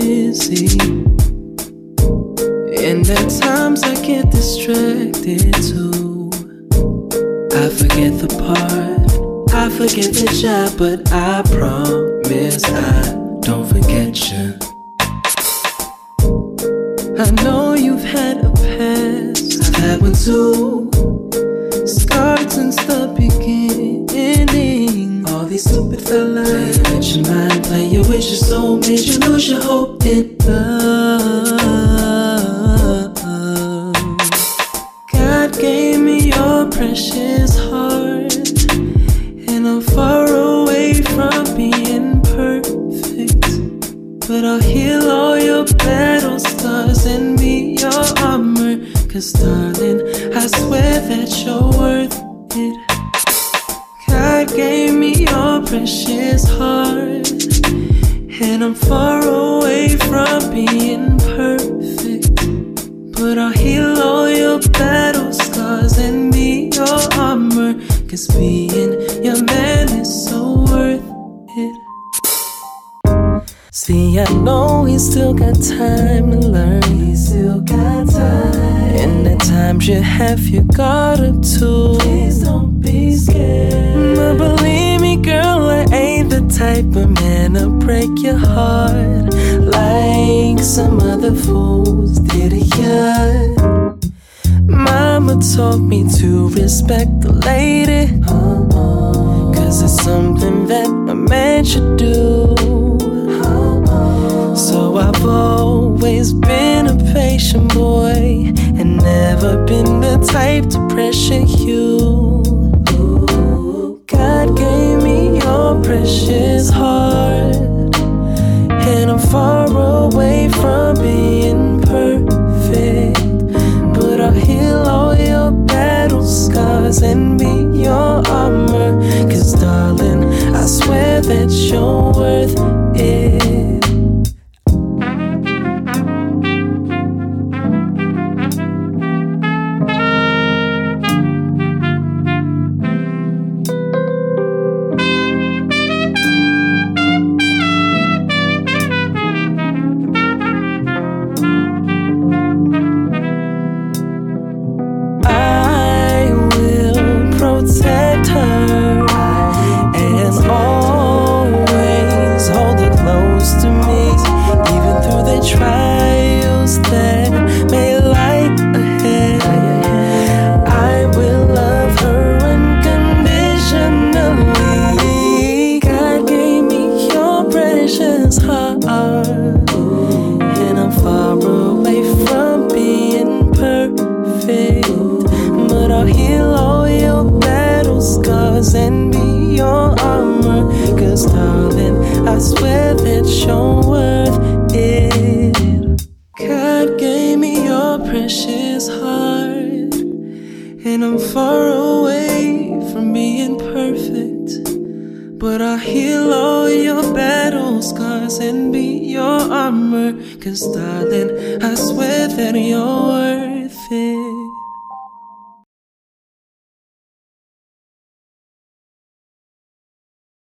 busy. And at times I get distracted too. I forget the part, I forget the job, but I promise I don't forget you. I know you've had a past, I've had one too. Scars since the beginning. These stupid fellas play with your mind, play your with your soul, made you lose your hope in love. God gave me your precious heart, and I'm far away from being perfect. But I'll heal all your battle scars and be your armor. Cause darling, I swear that you're worth it. God gave me your precious heart. And I'm far away from being perfect. But I'll heal all your battle scars and be your armor. Cause being your man is so worth it. See, I know he still got time to learn. He still got time. And at times you have you got up too. Please don't be scared. Type of man to break your heart like some other fools did ya. Mama taught me to respect the lady. Cause it's something that a man should do. So I've always been a patient boy and never been the type to pressure you. Precious heart, and I'm far away from being perfect. But I'll heal all your battle scars and be your armor. Cause darling, I swear that you're worth and I'm far away from being perfect. But I'll heal all your battle scars and be your armor. Cause darling, I swear that you're worth it. God gave me your precious heart. And I'm far away from being perfect. But I'll heal all your battle scars and be your armor. Cause darling, I swear that you're worth